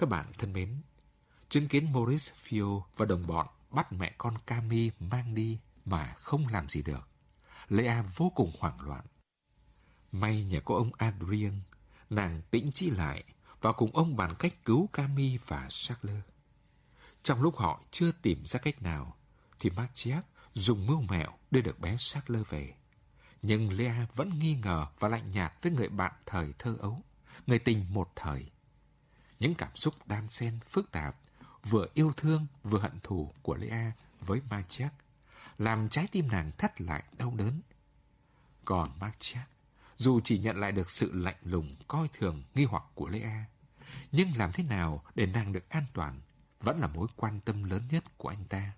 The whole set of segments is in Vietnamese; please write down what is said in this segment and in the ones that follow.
Các bạn thân mến, chứng kiến Maurice Fio và đồng bọn bắt mẹ con Cami mang đi mà không làm gì được. Lea vô cùng hoảng loạn. May nhờ có ông Adrien, nàng tĩnh trí lại và cùng ông bàn cách cứu Cami và Charles. Trong lúc họ chưa tìm ra cách nào, thì Marciac dùng mưu mẹo đưa được bé Charles về. Nhưng Lea vẫn nghi ngờ và lạnh nhạt với người bạn thời thơ ấu, người tình một thời. Những cảm xúc đan xen phức tạp, vừa yêu thương vừa hận thù của Lea với Marciac, làm trái tim nàng thắt lại đau đớn. Còn Marciac, dù chỉ nhận lại được sự lạnh lùng, coi thường, nghi hoặc của Lea, nhưng làm thế nào để nàng được an toàn vẫn là mối quan tâm lớn nhất của anh ta.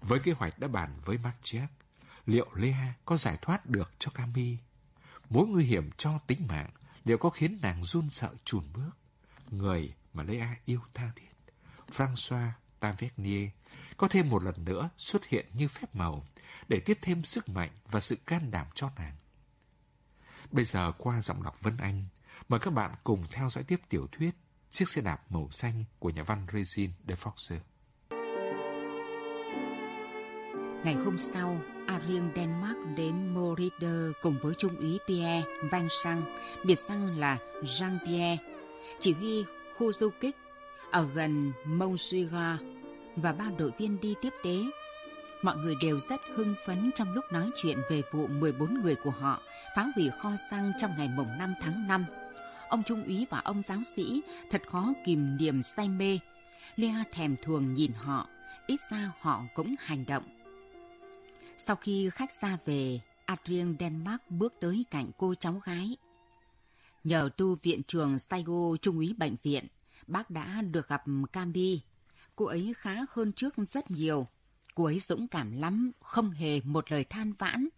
Với kế hoạch đã bàn với Marciac, liệu Lea có giải thoát được cho Cami? Mối nguy hiểm cho tính mạng liệu có khiến nàng run sợ chùn bước? Người mà Lea yêu tha thiết, François Tavernier, có thêm một lần nữa xuất hiện như phép màu để tiếp thêm sức mạnh và sự can đảm cho nàng. Bây giờ qua giọng đọc Vân Anh, mời các bạn cùng theo dõi tiếp tiểu thuyết Chiếc xe đạp màu xanh của nhà văn Regine de Foxer. Ngày hôm sau, Ariel Denmark đến Morider cùng với Trung úy Pierre Van Sang, biệt danh là Jean-Pierre, chỉ huy khu du kích ở gần Montsuiga và ba đội viên đi tiếp tế. Mọi người đều rất hưng phấn trong lúc nói chuyện về vụ 14 người của họ phá hủy kho xăng trong ngày mùng 5 tháng 5. Ông Trung úy và ông giáo sĩ thật khó kìm niềm say mê. Lea thèm thường nhìn họ, ít ra họ cũng hành động. Sau khi khách ra về, Adrien Denmark bước tới cạnh cô cháu gái. Nhờ tu viện trường Steigo trung úy bệnh viện, bác đã được gặp Cambi. Cô ấy khá hơn trước rất nhiều. Cô ấy dũng cảm lắm, không hề một lời than vãn.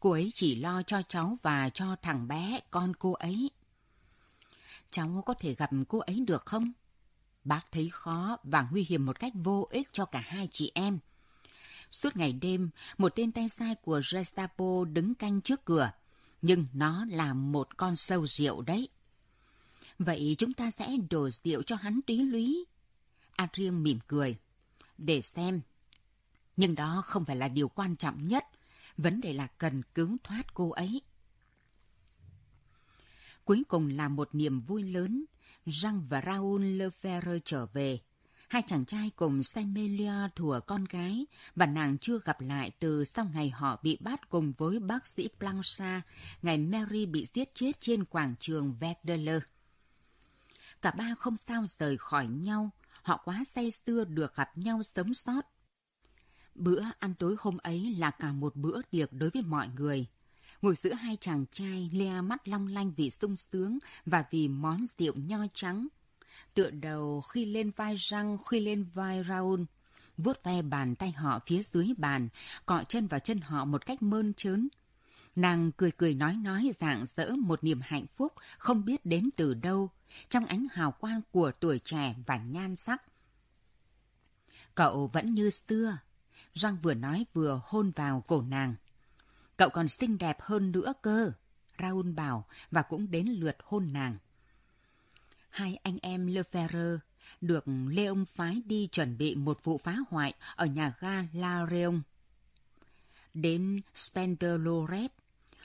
Cô ấy chỉ lo cho cháu và cho thằng bé, con cô ấy. Cháu có thể gặp cô ấy được không? Bác thấy khó và nguy hiểm một cách vô ích cho cả hai chị em. Suốt ngày đêm, một tên tay sai của Gestapo đứng canh trước cửa. Nhưng nó là một con sâu rượu đấy. Vậy chúng ta sẽ đổ rượu cho hắn túy lúy. Adrien mỉm cười. Để xem. Nhưng đó không phải là điều quan trọng nhất. Vấn đề là cần cứu thoát cô ấy. Cuối cùng là một niềm vui lớn. răng và Raoul Lefebvre trở về. Hai chàng trai cùng Samelia thùa con gái và nàng chưa gặp lại từ sau ngày họ bị bắt cùng với bác sĩ Blanchard, ngày Mary bị giết chết trên quảng trường Verdeler. Cả ba không sao rời khỏi nhau, họ quá say sưa được gặp nhau sống sót. Bữa ăn tối hôm ấy là cả một bữa tiệc đối với mọi người. Ngồi giữa hai chàng trai, Lea mắt long lanh vì sung sướng và vì món rượu nho trắng. Tựa đầu khi lên vai răng, khi lên vai Raul. vuốt ve bàn tay họ phía dưới bàn, cọ chân vào chân họ một cách mơn trớn. Nàng cười cười nói nói dạng dỡ một niềm hạnh phúc không biết đến từ đâu, trong ánh hào quang của tuổi trẻ và nhan sắc. Cậu vẫn như xưa, Răng vừa nói vừa hôn vào cổ nàng. Cậu còn xinh đẹp hơn nữa cơ, Raul bảo và cũng đến lượt hôn nàng. Hai anh em Lefebvre được Leon phái đi chuẩn bị một vụ phá hoại ở nhà ga La Réon. Đến Spender Loret,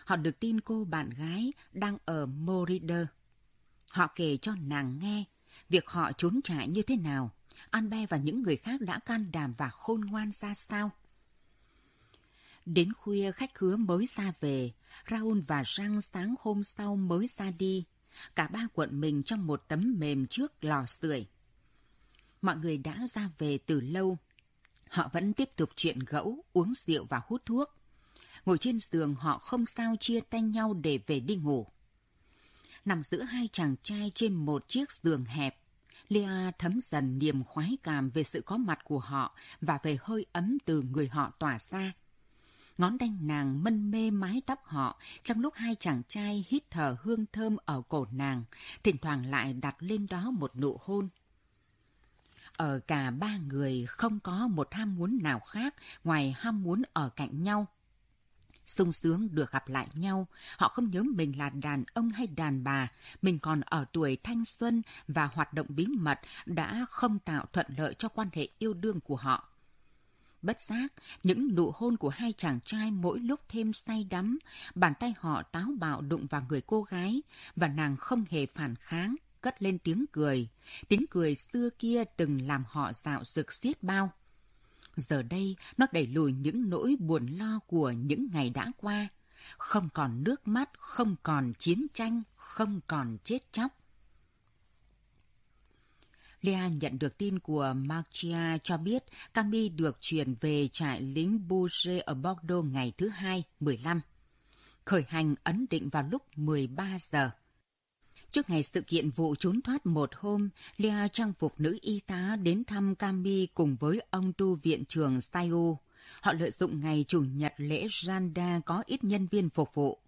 họ được tin cô bạn gái đang ở Morider. Họ kể cho nàng nghe việc họ trốn trại như thế nào, Anbe và những người khác đã can đảm và khôn ngoan ra sao. Đến khuya khách khứa mới ra về, Raoul và Răng sáng hôm sau mới ra đi. Cả ba cuộn mình trong một tấm mềm trước lò sưởi. Mọi người đã ra về từ lâu. Họ vẫn tiếp tục chuyện gẫu, uống rượu và hút thuốc. Ngồi trên giường họ không sao chia tay nhau để về đi ngủ. Nằm giữa hai chàng trai trên một chiếc giường hẹp, Lea thấm dần niềm khoái cảm về sự có mặt của họ và về hơi ấm từ người họ tỏa ra. Ngón tay nàng mân mê mái tóc họ trong lúc hai chàng trai hít thở hương thơm ở cổ nàng, thỉnh thoảng lại đặt lên đó một nụ hôn. Ở cả ba người không có một ham muốn nào khác ngoài ham muốn ở cạnh nhau. sung sướng được gặp lại nhau. Họ không nhớ mình là đàn ông hay đàn bà, mình còn ở tuổi thanh xuân và hoạt động bí mật đã không tạo thuận lợi cho quan hệ yêu đương của họ. Bất giác, những nụ hôn của hai chàng trai mỗi lúc thêm say đắm, bàn tay họ táo bạo đụng vào người cô gái, và nàng không hề phản kháng, cất lên tiếng cười. Tiếng cười xưa kia từng làm họ dạo rực xiết bao. Giờ đây, nó đẩy lùi những nỗi buồn lo của những ngày đã qua. Không còn nước mắt, không còn chiến tranh, không còn chết chóc. Lea nhận được tin của Marcia cho biết Cami được chuyển về trại lính Bourget ở Bordeaux ngày thứ hai, 15. Khởi hành ấn định vào lúc 13 giờ. Trước ngày sự kiện vụ trốn thoát một hôm, Lea trang phục nữ y tá đến thăm Cami cùng với ông tu viện trưởng Sayo. Họ lợi dụng ngày Chủ nhật lễ Randa có ít nhân viên phục vụ.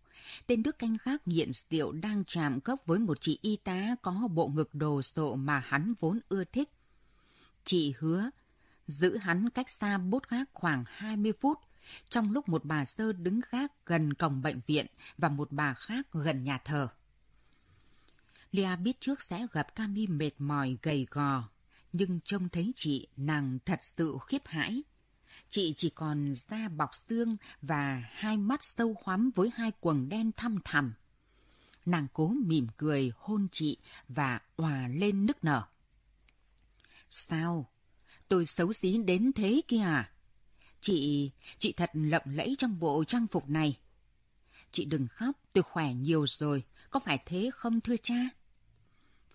Tên Đức canh khác nghiện rượu đang chạm cốc với một chị y tá có bộ ngực đồ sộ mà hắn vốn ưa thích. Chị hứa giữ hắn cách xa bốt gác khoảng 20 phút, trong lúc một bà sơ đứng gác gần cổng bệnh viện và một bà khác gần nhà thờ. Lia biết trước sẽ gặp Cami mệt mỏi gầy gò, nhưng trông thấy chị nàng thật sự khiếp hãi. Chị chỉ còn da bọc xương và hai mắt sâu hoắm với hai quầng đen thăm thẳm. Nàng cố mỉm cười hôn chị và òa lên nức nở. Sao? Tôi xấu xí đến thế kia à? Chị, chị thật lộng lẫy trong bộ trang phục này. Chị đừng khóc, tôi khỏe nhiều rồi, có phải thế không thưa cha?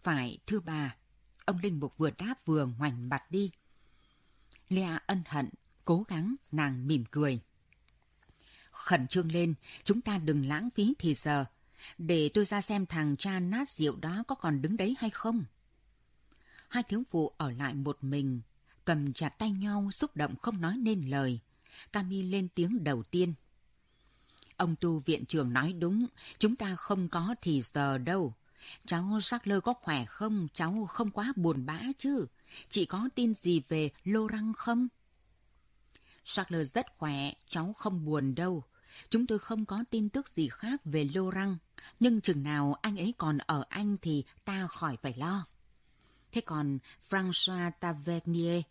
Phải, thưa bà. Ông Linh Mục vừa đáp vừa ngoảnh mặt đi. Lea ân hận, cố gắng, nàng mỉm cười. Khẩn trương lên, chúng ta đừng lãng phí thì giờ. Để tôi ra xem thằng cha nát rượu đó có còn đứng đấy hay không. Hai thiếu phụ ở lại một mình, cầm chặt tay nhau xúc động không nói nên lời. Cami lên tiếng đầu tiên. Ông tu viện trưởng nói đúng, chúng ta không có thì giờ đâu. Cháu Sackler có khỏe không? Cháu không quá buồn bã chứ? Chị có tin gì về lô răng không? Sackler rất khỏe, cháu không buồn đâu. Chúng tôi không có tin tức gì khác về lô răng. Nhưng chừng nào anh ấy còn ở Anh thì ta khỏi phải lo. Thế còn François Tavernier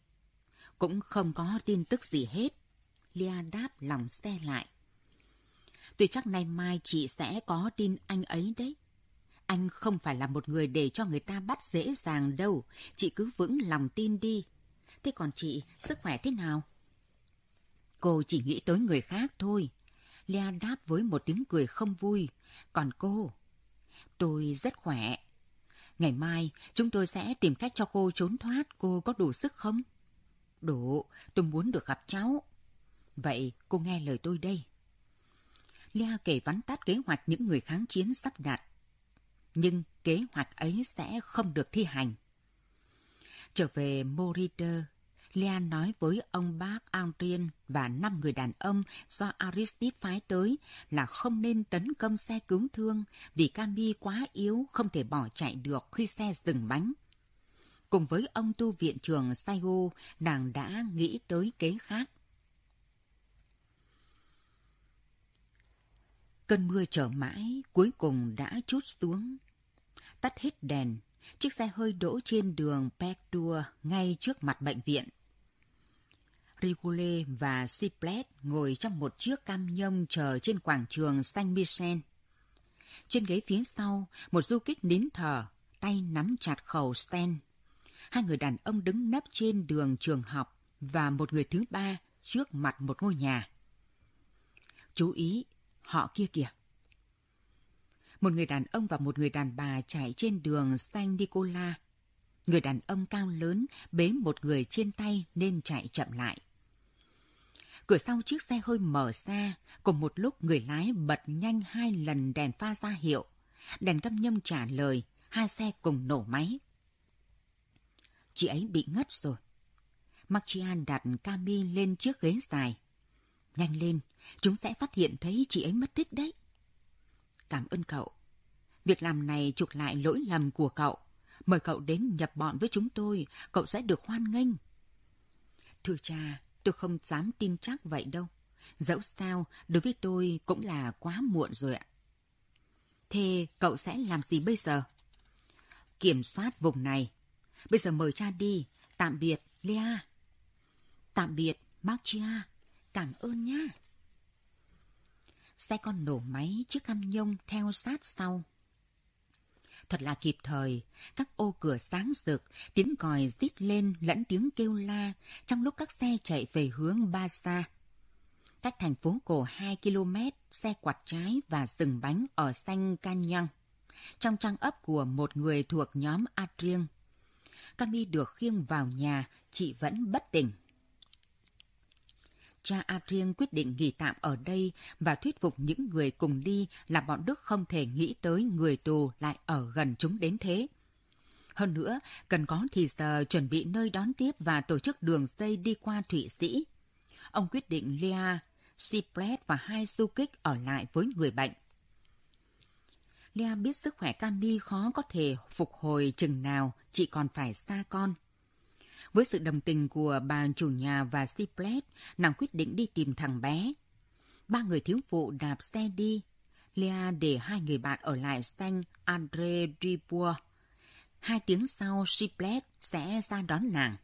cũng không có tin tức gì hết. Lia đáp lòng xe lại. Tuy chắc nay mai chị sẽ có tin anh ấy đấy. Anh không phải là một người để cho người ta bắt dễ dàng đâu. Chị cứ vững lòng tin đi. Thế còn chị, sức khỏe thế nào? Cô chỉ nghĩ tới người khác thôi. Lea đáp với một tiếng cười không vui. Còn cô? Tôi rất khỏe. Ngày mai, chúng tôi sẽ tìm cách cho cô trốn thoát. Cô có đủ sức không? Đủ, tôi muốn được gặp cháu. Vậy cô nghe lời tôi đây. Lea kể vắn tắt kế hoạch những người kháng chiến sắp đặt nhưng kế hoạch ấy sẽ không được thi hành. Trở về Moriter, Lea nói với ông bác Andrien và năm người đàn ông do Aristide phái tới là không nên tấn công xe cứu thương vì Cami quá yếu không thể bỏ chạy được khi xe dừng bánh. Cùng với ông tu viện trưởng Saigo, nàng đã nghĩ tới kế khác. Cơn mưa trở mãi, cuối cùng đã chút xuống. Tắt hết đèn, chiếc xe hơi đỗ trên đường Pec ngay trước mặt bệnh viện. Rigole và Siplet ngồi trong một chiếc cam nhông chờ trên quảng trường Saint-Michel. Trên ghế phía sau, một du kích nín thở, tay nắm chặt khẩu Sten. Hai người đàn ông đứng nấp trên đường trường học và một người thứ ba trước mặt một ngôi nhà. Chú ý, họ kia kìa. Một người đàn ông và một người đàn bà chạy trên đường Saint Nicola. Người đàn ông cao lớn bế một người trên tay nên chạy chậm lại. Cửa sau chiếc xe hơi mở ra, cùng một lúc người lái bật nhanh hai lần đèn pha ra hiệu. Đèn cam nhâm trả lời, hai xe cùng nổ máy. Chị ấy bị ngất rồi. Marchian đặt Cami lên chiếc ghế dài. Nhanh lên, chúng sẽ phát hiện thấy chị ấy mất tích đấy. Cảm ơn cậu. Việc làm này trục lại lỗi lầm của cậu. Mời cậu đến nhập bọn với chúng tôi, cậu sẽ được hoan nghênh. Thưa cha, tôi không dám tin chắc vậy đâu. Dẫu sao, đối với tôi cũng là quá muộn rồi ạ. Thế cậu sẽ làm gì bây giờ? Kiểm soát vùng này. Bây giờ mời cha đi. Tạm biệt, Lea. Tạm biệt, Marcia. Cảm ơn nhá. Xe con nổ máy chiếc cam nhông theo sát sau. Thật là kịp thời, các ô cửa sáng rực, tiếng còi rít lên lẫn tiếng kêu la trong lúc các xe chạy về hướng Ba Sa. Cách thành phố cổ 2 km, xe quạt trái và dừng bánh ở xanh Canyon, trong trang ấp của một người thuộc nhóm Adrien. Cami được khiêng vào nhà, chị vẫn bất tỉnh. Cha Adrien quyết định nghỉ tạm ở đây và thuyết phục những người cùng đi là bọn Đức không thể nghĩ tới người tù lại ở gần chúng đến thế. Hơn nữa, cần có thì giờ chuẩn bị nơi đón tiếp và tổ chức đường dây đi qua Thụy Sĩ. Ông quyết định Lea, Sipret và hai du kích ở lại với người bệnh. Lea biết sức khỏe Cami khó có thể phục hồi chừng nào, chị còn phải xa con. Với sự đồng tình của bà chủ nhà và Siplet, nàng quyết định đi tìm thằng bé. Ba người thiếu phụ đạp xe đi. Lea để hai người bạn ở lại xanh Andre Dubois. Hai tiếng sau, Siplet sẽ ra đón nàng.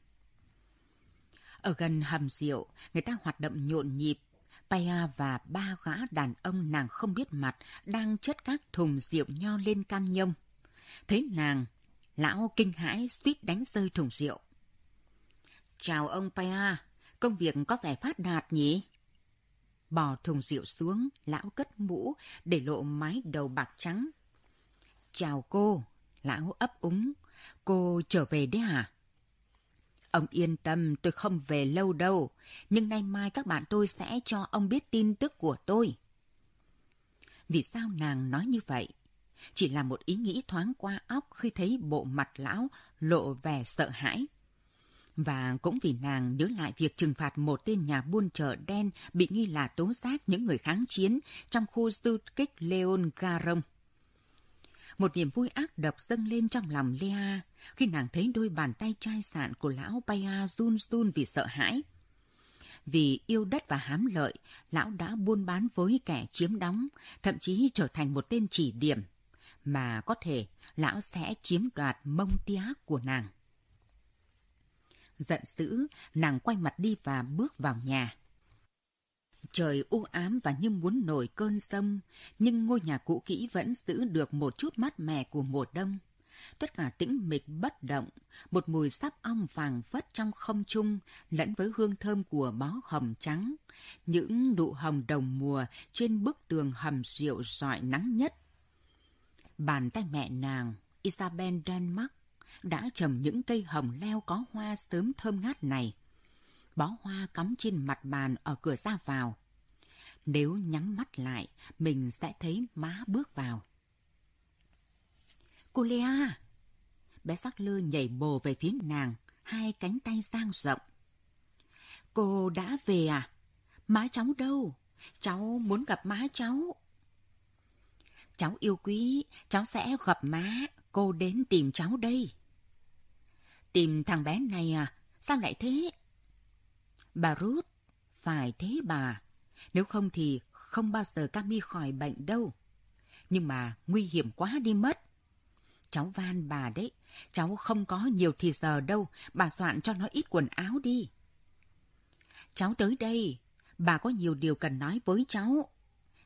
Ở gần hầm rượu, người ta hoạt động nhộn nhịp. Paya và ba gã đàn ông nàng không biết mặt đang chất các thùng rượu nho lên cam nhông. Thấy nàng, lão kinh hãi suýt đánh rơi thùng rượu. Chào ông Paya, công việc có vẻ phát đạt nhỉ? Bỏ thùng rượu xuống, lão cất mũ để lộ mái đầu bạc trắng. Chào cô, lão ấp úng. Cô trở về đấy hả? Ông yên tâm, tôi không về lâu đâu. Nhưng nay mai các bạn tôi sẽ cho ông biết tin tức của tôi. Vì sao nàng nói như vậy? Chỉ là một ý nghĩ thoáng qua óc khi thấy bộ mặt lão lộ vẻ sợ hãi. Và cũng vì nàng nhớ lại việc trừng phạt một tên nhà buôn chợ đen bị nghi là tố giác những người kháng chiến trong khu du kích Leon Garon. Một niềm vui ác độc dâng lên trong lòng Lea khi nàng thấy đôi bàn tay chai sạn của lão Paya run run vì sợ hãi. Vì yêu đất và hám lợi, lão đã buôn bán với kẻ chiếm đóng, thậm chí trở thành một tên chỉ điểm, mà có thể lão sẽ chiếm đoạt mông tía của nàng. Giận dữ, nàng quay mặt đi và bước vào nhà. Trời u ám và như muốn nổi cơn sông, nhưng ngôi nhà cũ kỹ vẫn giữ được một chút mát mẻ của mùa đông. Tất cả tĩnh mịch bất động, một mùi sáp ong vàng vất trong không trung lẫn với hương thơm của bó hồng trắng. Những nụ hồng đồng mùa trên bức tường hầm rượu rọi nắng nhất. Bàn tay mẹ nàng, Isabel Denmark, đã trồng những cây hồng leo có hoa sớm thơm ngát này. Bó hoa cắm trên mặt bàn ở cửa ra vào. Nếu nhắm mắt lại, mình sẽ thấy má bước vào. Cô Lea! Bé sắc lơ nhảy bồ về phía nàng, hai cánh tay sang rộng. Cô đã về à? Má cháu đâu? Cháu muốn gặp má cháu. Cháu yêu quý, cháu sẽ gặp má. Cô đến tìm cháu đây. Tìm thằng bé này à? Sao lại thế? Bà Ruth, phải thế bà. Nếu không thì không bao giờ Cami khỏi bệnh đâu. Nhưng mà nguy hiểm quá đi mất. Cháu van bà đấy, cháu không có nhiều thì giờ đâu, bà soạn cho nó ít quần áo đi. Cháu tới đây, bà có nhiều điều cần nói với cháu.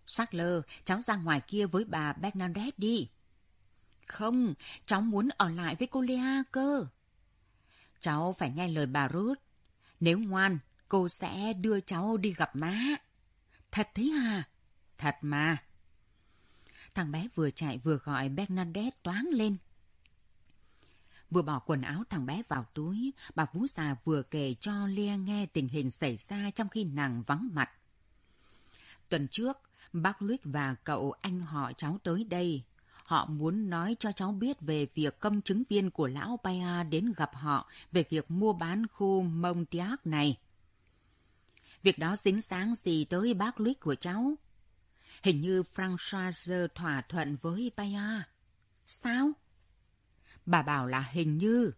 Sắc lơ, cháu ra ngoài kia với bà Bernadette đi. Không, cháu muốn ở lại với cô Lea cơ. Cháu phải nghe lời bà Ruth. Nếu ngoan, cô sẽ đưa cháu đi gặp má. Thật thế à? Thật mà. Thằng bé vừa chạy vừa gọi Bernadette toáng lên. Vừa bỏ quần áo thằng bé vào túi, bà Vú già vừa kể cho Lia nghe tình hình xảy ra trong khi nàng vắng mặt. Tuần trước, bác luis và cậu anh họ cháu tới đây. Họ muốn nói cho cháu biết về việc công chứng viên của lão Paya đến gặp họ về việc mua bán khu Montiac này. Việc đó dính sáng gì tới bác Luis của cháu? Hình như Françoise thỏa thuận với Paya. Sao? Bà bảo là hình như.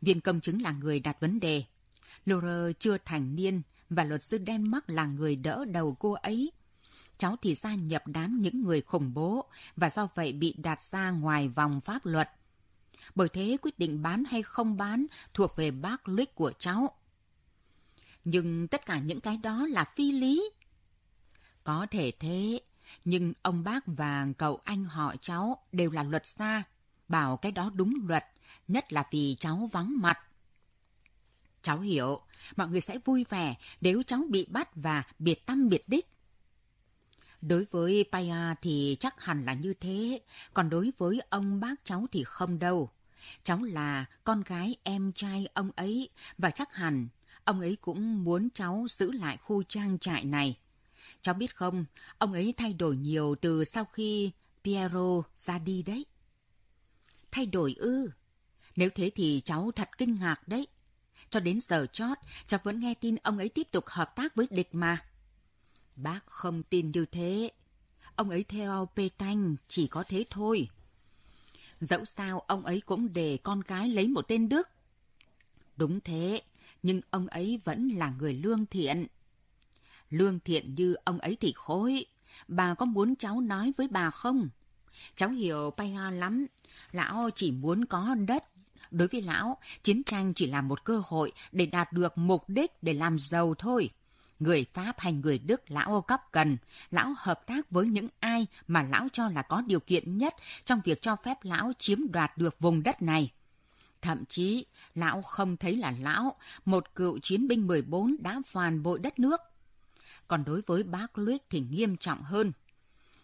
Viên công chứng là người đặt vấn đề. Laura chưa thành niên và luật sư Denmark là người đỡ đầu cô ấy. Cháu thì gia nhập đám những người khủng bố và do vậy bị đặt ra ngoài vòng pháp luật. Bởi thế quyết định bán hay không bán thuộc về bác Luke của cháu. Nhưng tất cả những cái đó là phi lý. Có thể thế, nhưng ông bác và cậu anh họ cháu đều là luật gia, bảo cái đó đúng luật, nhất là vì cháu vắng mặt. Cháu hiểu, mọi người sẽ vui vẻ nếu cháu bị bắt và biệt tâm biệt đích. Đối với Paya thì chắc hẳn là như thế, còn đối với ông bác cháu thì không đâu. Cháu là con gái em trai ông ấy và chắc hẳn ông ấy cũng muốn cháu giữ lại khu trang trại này. Cháu biết không, ông ấy thay đổi nhiều từ sau khi Piero ra đi đấy. Thay đổi ư? Nếu thế thì cháu thật kinh ngạc đấy. Cho đến giờ chót, cháu vẫn nghe tin ông ấy tiếp tục hợp tác với địch mà. Bác không tin như thế. Ông ấy theo Pê Tanh chỉ có thế thôi. Dẫu sao ông ấy cũng để con gái lấy một tên Đức. Đúng thế, nhưng ông ấy vẫn là người lương thiện. Lương thiện như ông ấy thì khối. Bà có muốn cháu nói với bà không? Cháu hiểu Paya lắm. Lão chỉ muốn có đất. Đối với lão, chiến tranh chỉ là một cơ hội để đạt được mục đích để làm giàu thôi. Người Pháp hay người Đức lão cấp cần, lão hợp tác với những ai mà lão cho là có điều kiện nhất trong việc cho phép lão chiếm đoạt được vùng đất này. Thậm chí, lão không thấy là lão, một cựu chiến binh 14 đã phàn bội đất nước. Còn đối với bác Luyết thì nghiêm trọng hơn.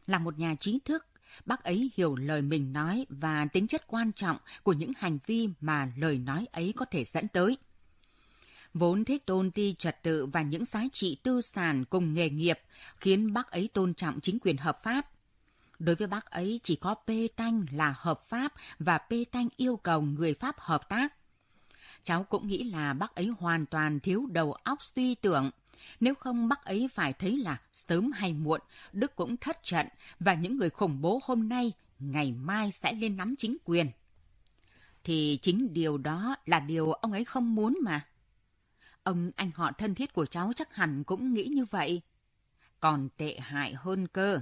Là một nhà trí thức, bác ấy hiểu lời mình nói và tính chất quan trọng của những hành vi mà lời nói ấy có thể dẫn tới. Vốn thích tôn ti trật tự và những giá trị tư sản cùng nghề nghiệp khiến bác ấy tôn trọng chính quyền hợp pháp. Đối với bác ấy chỉ có Pê Tanh là hợp pháp và Pê Tanh yêu cầu người Pháp hợp tác. Cháu cũng nghĩ là bác ấy hoàn toàn thiếu đầu óc suy tưởng. Nếu không bác ấy phải thấy là sớm hay muộn, Đức cũng thất trận và những người khủng bố hôm nay, ngày mai sẽ lên nắm chính quyền. Thì chính điều đó là điều ông ấy không muốn mà. Ông anh họ thân thiết của cháu chắc hẳn cũng nghĩ như vậy. Còn tệ hại hơn cơ.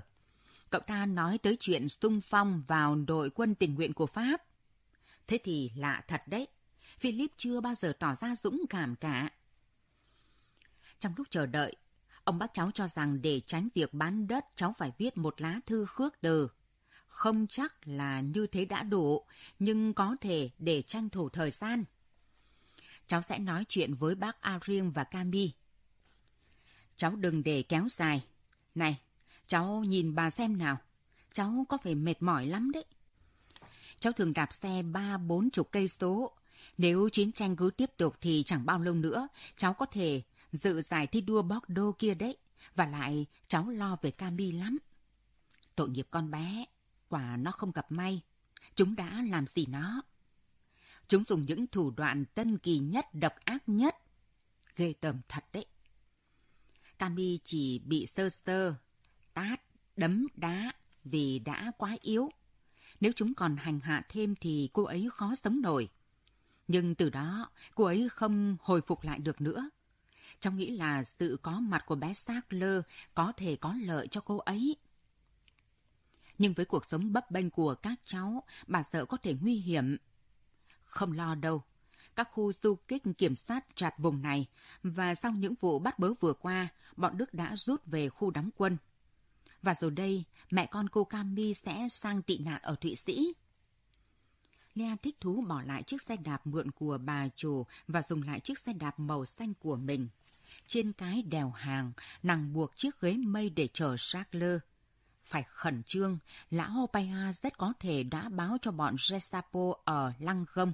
Cậu ta nói tới chuyện sung phong vào đội quân tình nguyện của Pháp. Thế thì lạ thật đấy. Philip chưa bao giờ tỏ ra dũng cảm cả. Trong lúc chờ đợi, ông bác cháu cho rằng để tránh việc bán đất cháu phải viết một lá thư khước từ. Không chắc là như thế đã đủ, nhưng có thể để tranh thủ thời gian. Cháu sẽ nói chuyện với bác Ariêng và Cami. Cháu đừng để kéo dài. Này, cháu nhìn bà xem nào. Cháu có phải mệt mỏi lắm đấy. Cháu thường đạp xe ba bốn chục cây số. Nếu chiến tranh cứ tiếp tục thì chẳng bao lâu nữa cháu có thể dự giải thi đua Bordeaux kia đấy. Và lại cháu lo về Cami lắm. Tội nghiệp con bé, quả nó không gặp may. Chúng đã làm gì nó? Chúng dùng những thủ đoạn tân kỳ nhất, độc ác nhất. Ghê tởm thật đấy. Cami chỉ bị sơ sơ, tát, đấm, đá vì đã quá yếu. Nếu chúng còn hành hạ thêm thì cô ấy khó sống nổi. Nhưng từ đó, cô ấy không hồi phục lại được nữa. Trong nghĩ là sự có mặt của bé Sackler có thể có lợi cho cô ấy. Nhưng với cuộc sống bấp bênh của các cháu, bà sợ có thể nguy hiểm. Không lo đâu. Các khu du kích kiểm soát chặt vùng này và sau những vụ bắt bớ vừa qua, bọn Đức đã rút về khu đóng quân. Và rồi đây, mẹ con cô Cami sẽ sang tị nạn ở Thụy Sĩ. Lea thích thú bỏ lại chiếc xe đạp mượn của bà chủ và dùng lại chiếc xe đạp màu xanh của mình. Trên cái đèo hàng, nàng buộc chiếc ghế mây để chờ Sackler. Phải khẩn trương, lão Paya rất có thể đã báo cho bọn Gestapo ở Lăng Gông.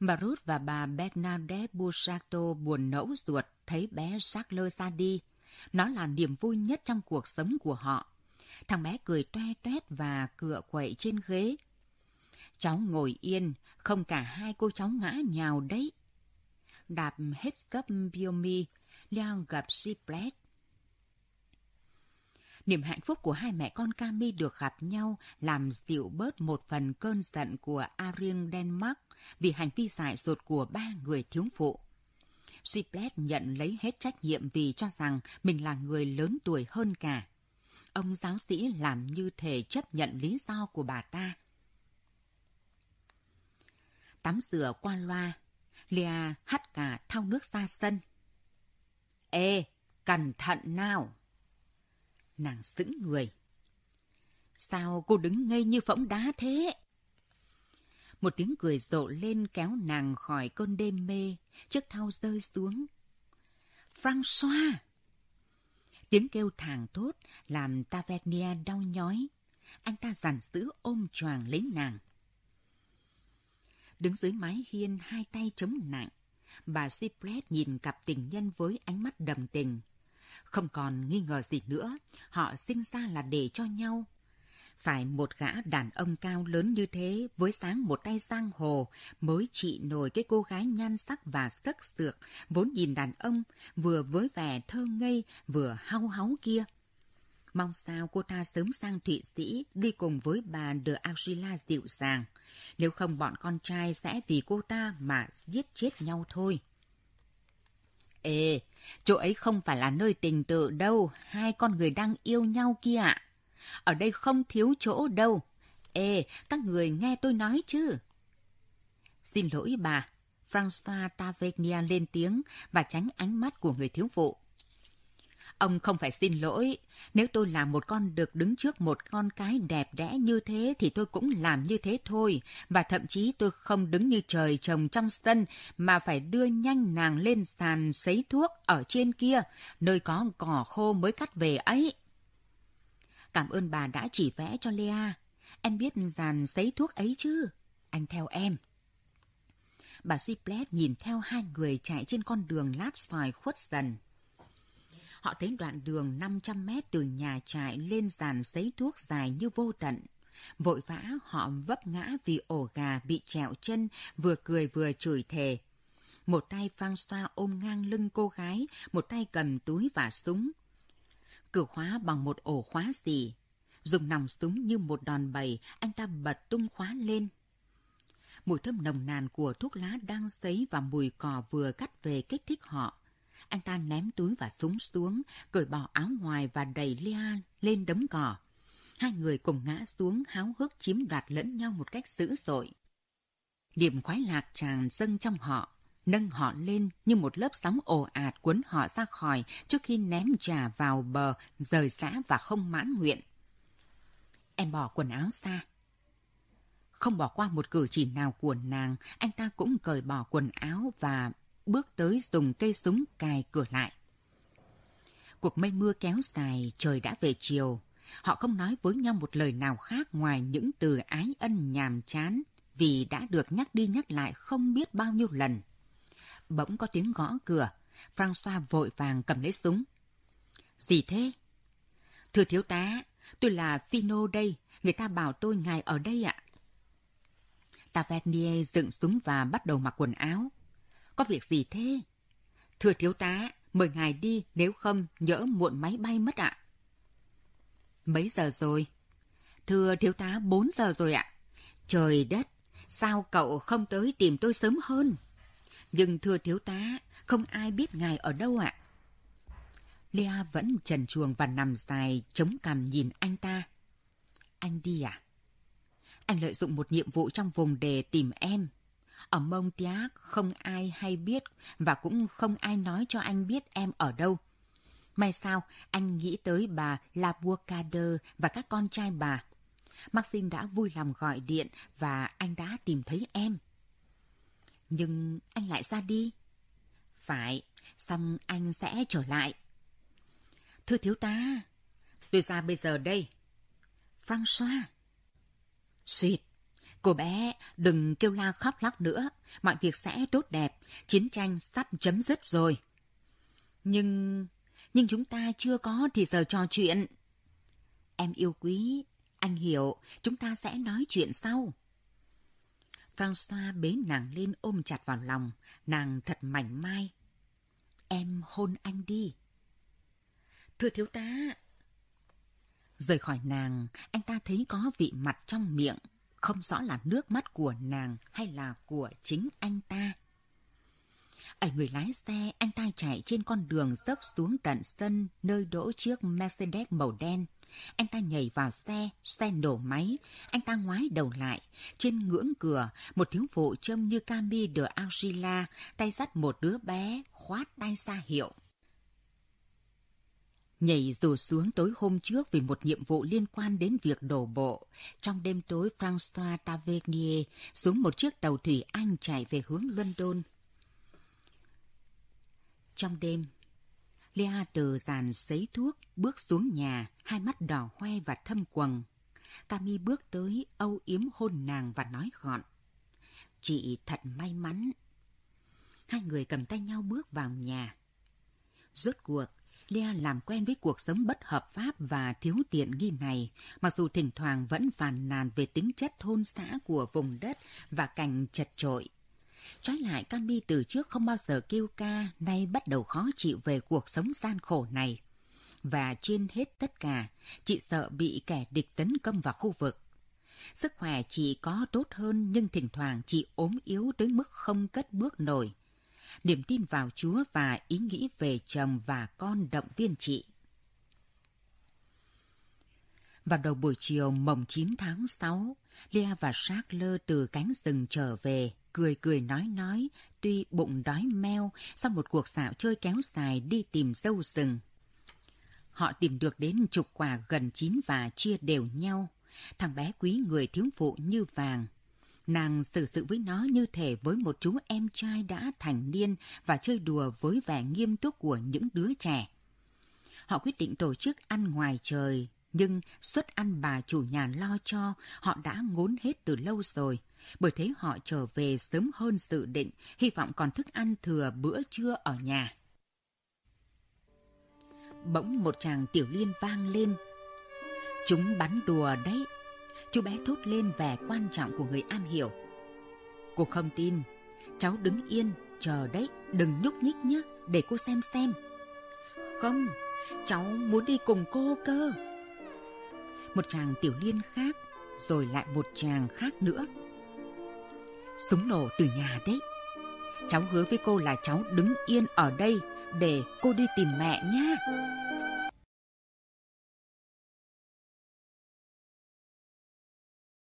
Marut và bà Bernadette Busato buồn nẫu ruột thấy bé Sackler ra đi. Nó là niềm vui nhất trong cuộc sống của họ. Thằng bé cười toe toét và cựa quậy trên ghế. Cháu ngồi yên, không cả hai cô cháu ngã nhào đấy. Đạp hết cấp Biomi, Leon gặp Siplet. Niềm hạnh phúc của hai mẹ con Cami được gặp nhau làm dịu bớt một phần cơn giận của Ariel Denmark vì hành vi dại dột của ba người thiếu phụ. Ziplet nhận lấy hết trách nhiệm vì cho rằng mình là người lớn tuổi hơn cả. Ông giáo sĩ làm như thể chấp nhận lý do của bà ta. Tắm rửa qua loa, Lea hắt cả thau nước ra sân. Ê, cẩn thận nào! Nàng sững người. Sao cô đứng ngây như phỗng đá thế? Một tiếng cười rộ lên kéo nàng khỏi cơn đêm mê, chiếc thau rơi xuống. François! Tiếng kêu thàng thốt làm Tavernier đau nhói. Anh ta giản giữ ôm choàng lấy nàng. Đứng dưới mái hiên hai tay chống nạnh, bà Ziplet nhìn cặp tình nhân với ánh mắt đầm tình. Không còn nghi ngờ gì nữa, họ sinh ra là để cho nhau, phải một gã đàn ông cao lớn như thế với sáng một tay giang hồ mới trị nổi cái cô gái nhan sắc và sắc sược vốn nhìn đàn ông vừa với vẻ thơ ngây vừa hao háu kia. Mong sao cô ta sớm sang Thụy Sĩ đi cùng với bà de Angela dịu dàng. Nếu không bọn con trai sẽ vì cô ta mà giết chết nhau thôi. Ê, chỗ ấy không phải là nơi tình tự đâu, hai con người đang yêu nhau kia ạ. Ở đây không thiếu chỗ đâu. Ê, các người nghe tôi nói chứ. Xin lỗi bà. François Tavernia lên tiếng và tránh ánh mắt của người thiếu phụ. Ông không phải xin lỗi. Nếu tôi là một con được đứng trước một con cái đẹp đẽ như thế thì tôi cũng làm như thế thôi. Và thậm chí tôi không đứng như trời trồng trong sân mà phải đưa nhanh nàng lên sàn sấy thuốc ở trên kia, nơi có cỏ khô mới cắt về ấy. Cảm ơn bà đã chỉ vẽ cho Lea. Em biết dàn giấy thuốc ấy chứ? Anh theo em. Bà Siplet nhìn theo hai người chạy trên con đường lát xoài khuất dần. Họ thấy đoạn đường 500 mét từ nhà trại lên dàn giấy thuốc dài như vô tận. Vội vã họ vấp ngã vì ổ gà bị trẹo chân, vừa cười vừa chửi thề. Một tay François ôm ngang lưng cô gái, một tay cầm túi và súng. Cửa khóa bằng một ổ khóa gì Dùng nòng súng như một đòn bẩy, anh ta bật tung khóa lên. Mùi thơm nồng nàn của thuốc lá đang sấy và mùi cỏ vừa cắt về kích thích họ. Anh ta ném túi và súng xuống, cởi bỏ áo ngoài và đẩy Lea lên đống cỏ. Hai người cùng ngã xuống háo hức chiếm đoạt lẫn nhau một cách dữ dội. Điểm khoái lạc tràn dâng trong họ nâng họ lên như một lớp sóng ồ ạt cuốn họ ra khỏi trước khi ném trà vào bờ, rời xã và không mãn nguyện. Em bỏ quần áo xa. Không bỏ qua một cử chỉ nào của nàng, anh ta cũng cởi bỏ quần áo và bước tới dùng cây súng cài cửa lại. Cuộc mây mưa kéo dài, trời đã về chiều. Họ không nói với nhau một lời nào khác ngoài những từ ái ân nhàm chán vì đã được nhắc đi nhắc lại không biết bao nhiêu lần bỗng có tiếng gõ cửa. Francois vội vàng cầm lấy súng. Gì thế? Thưa thiếu tá, tôi là Fino đây. Người ta bảo tôi ngài ở đây ạ. Tavernier dựng súng và bắt đầu mặc quần áo. Có việc gì thế? Thưa thiếu tá, mời ngài đi nếu không nhỡ muộn máy bay mất ạ. Mấy giờ rồi? Thưa thiếu tá, 4 giờ rồi ạ. Trời đất, sao cậu không tới tìm tôi sớm hơn? Nhưng thưa thiếu tá, không ai biết ngài ở đâu ạ. Lea vẫn trần chuồng và nằm dài, chống cằm nhìn anh ta. Anh đi à? Anh lợi dụng một nhiệm vụ trong vùng để tìm em. Ở Mông Tiác không ai hay biết và cũng không ai nói cho anh biết em ở đâu. May sao anh nghĩ tới bà La Bourcade và các con trai bà. Maxim đã vui lòng gọi điện và anh đã tìm thấy em. Nhưng anh lại ra đi. Phải, xong anh sẽ trở lại. Thưa thiếu tá, tôi ra bây giờ đây. François. Xuyệt, cô bé đừng kêu la khóc lóc nữa, mọi việc sẽ tốt đẹp, chiến tranh sắp chấm dứt rồi. Nhưng, nhưng chúng ta chưa có thì giờ trò chuyện. Em yêu quý, anh hiểu, chúng ta sẽ nói chuyện sau. François bế nàng lên ôm chặt vào lòng, nàng thật mảnh mai. Em hôn anh đi. Thưa thiếu tá. Rời khỏi nàng, anh ta thấy có vị mặt trong miệng, không rõ là nước mắt của nàng hay là của chính anh ta. Ở người lái xe, anh ta chạy trên con đường dốc xuống tận sân nơi đỗ chiếc Mercedes màu đen. Anh ta nhảy vào xe, xe nổ máy. Anh ta ngoái đầu lại. Trên ngưỡng cửa, một thiếu phụ trông như Cami de Angela, tay dắt một đứa bé, khoát tay ra hiệu. Nhảy dù xuống tối hôm trước vì một nhiệm vụ liên quan đến việc đổ bộ. Trong đêm tối, François Tavernier xuống một chiếc tàu thủy Anh chạy về hướng London. Trong đêm, Lea từ dàn sấy thuốc bước xuống nhà, hai mắt đỏ hoe và thâm quầng. Cami bước tới âu yếm hôn nàng và nói gọn. Chị thật may mắn. Hai người cầm tay nhau bước vào nhà. Rốt cuộc, Lea làm quen với cuộc sống bất hợp pháp và thiếu tiện nghi này, mặc dù thỉnh thoảng vẫn phàn nàn về tính chất thôn xã của vùng đất và cảnh chật trội. Trái lại Cami từ trước không bao giờ kêu ca, nay bắt đầu khó chịu về cuộc sống gian khổ này. Và trên hết tất cả, chị sợ bị kẻ địch tấn công vào khu vực. Sức khỏe chị có tốt hơn nhưng thỉnh thoảng chị ốm yếu tới mức không cất bước nổi. Niềm tin vào Chúa và ý nghĩ về chồng và con động viên chị. Vào đầu buổi chiều mồng 9 tháng 6, Lea và Charles từ cánh rừng trở về cười cười nói nói, tuy bụng đói meo sau một cuộc xạo chơi kéo dài đi tìm dâu rừng. Họ tìm được đến chục quả gần chín và chia đều nhau. Thằng bé quý người thiếu phụ như vàng. Nàng xử sự với nó như thể với một chú em trai đã thành niên và chơi đùa với vẻ nghiêm túc của những đứa trẻ. Họ quyết định tổ chức ăn ngoài trời, nhưng suất ăn bà chủ nhà lo cho họ đã ngốn hết từ lâu rồi bởi thế họ trở về sớm hơn dự định, hy vọng còn thức ăn thừa bữa trưa ở nhà. Bỗng một chàng tiểu liên vang lên. Chúng bắn đùa đấy. Chú bé thốt lên vẻ quan trọng của người am hiểu. Cô không tin. Cháu đứng yên, chờ đấy, đừng nhúc nhích nhé, để cô xem xem. Không, cháu muốn đi cùng cô cơ. Một chàng tiểu liên khác, rồi lại một chàng khác nữa. Súng nổ từ nhà đấy. Cháu hứa với cô là cháu đứng yên ở đây để cô đi tìm mẹ nhé.